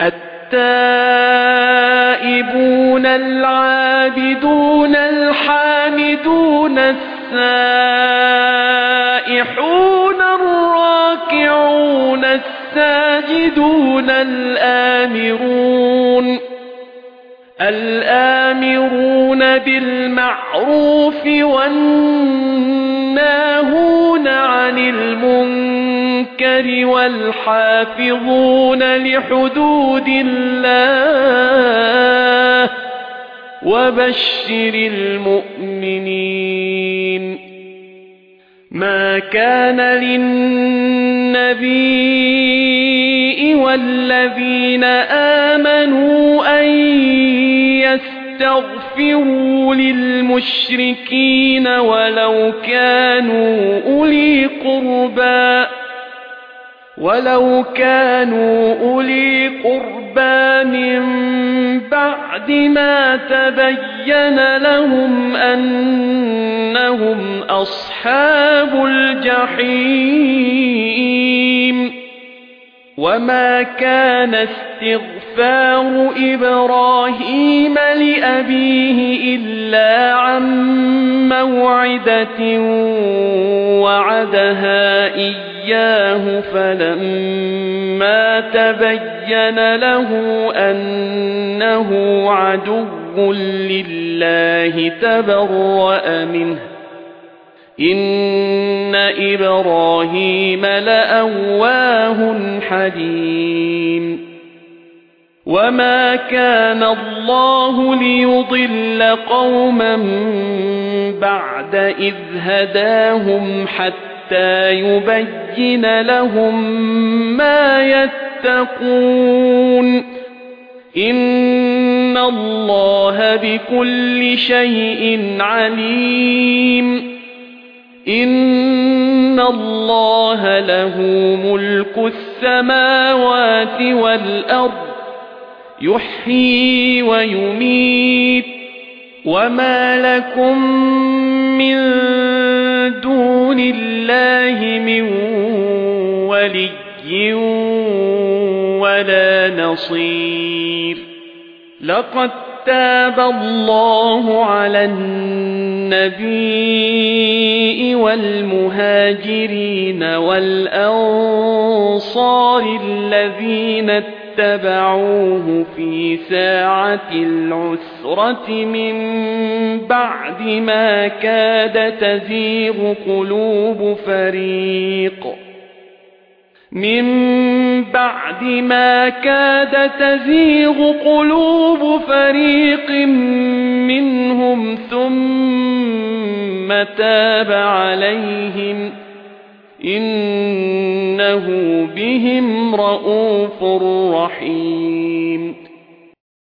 التائبون العابدون الحامدون السائحون الراكعون الساجدون الآمرون الآمرون بالمعروف والناهون المنكر والحافظون لحدود الله وبشر المؤمنين. ما كان للنبي والذين آمنوا أن يستغفروا للمشركين ولو كانوا أولي قربى. ولو كانوا أولي قربى من بعد ما تبين لهم أنهم أصحاب الجحيم وما كان استغفار إبراهيم لأبيه إلا عن موعدة وعدها إياه فلما تبين له أنه عدو لله تبرأ منه. إن إبراهيم لأواه حليم. وما كان الله ليضل قوما بعد إذ هداهم حتى يبين لهم ما يتقون إن الله بكل شيء عليم إن الله له ملك السماوات والأرض يحيي ويميت وما لكم ولا نصير. لقد تاب الله على النبي والمهاجرين والأنصار الذين اتبعوه في ساعة العسرة من بعد ما كاد تزيغ قلوب فريق. من بعد ما كاد تزيغ قلوب فريق منهم ثم تاب عليهم إنه بهم رؤوف رحيم